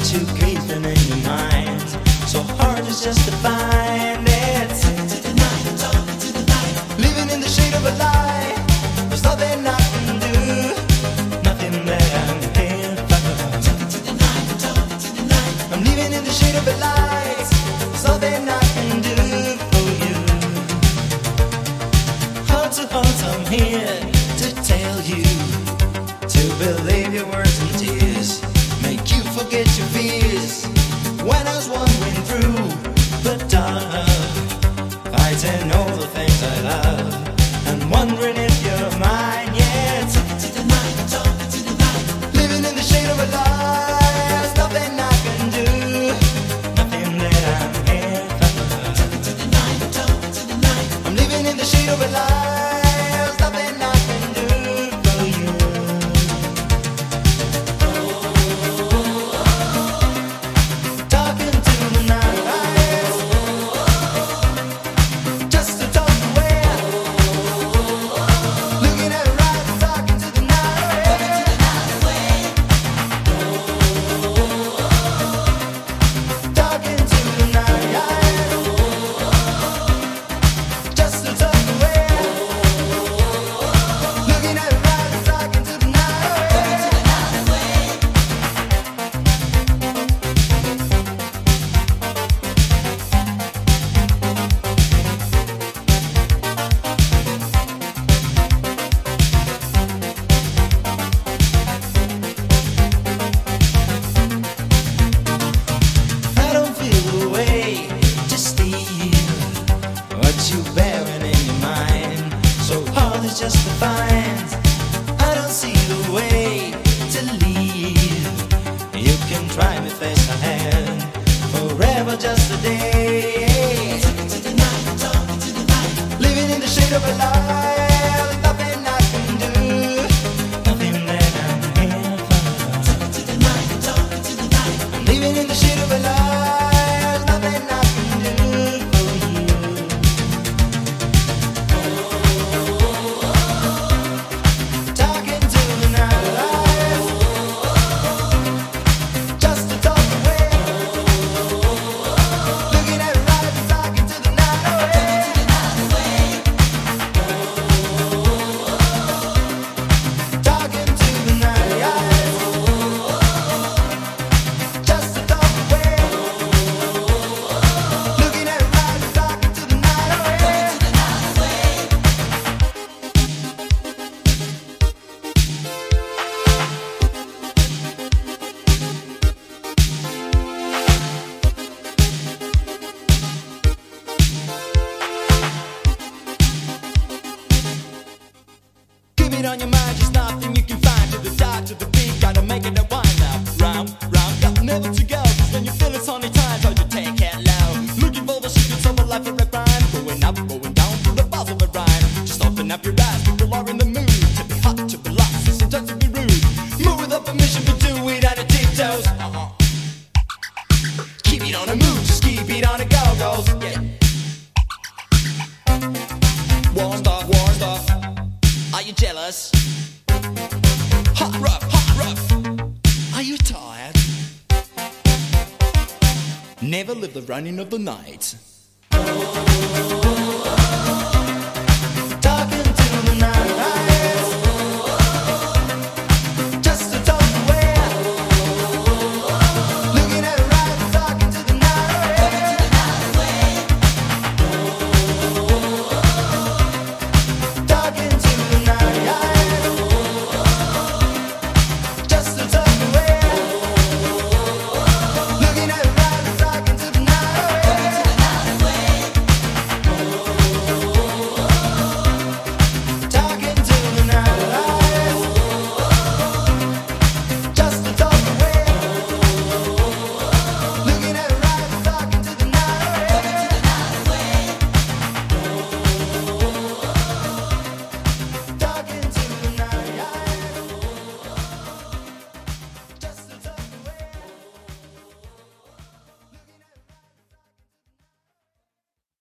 education in your mind. So hard is just to find it. Second to the night, talking to the night. Living in the shade of a lie. There's nothing I can do. Nothing that I can think about. Second to the night, talking to the night. I'm living in the shade of a lie. There's nothing I can do for you. Heart to heart, I'm here to tell you to believe your word. Get your fears. When I was wandering through the dark, I didn't know the things I love. And wondering if you're. Are you jealous? Are you tired? Never live the running of the night.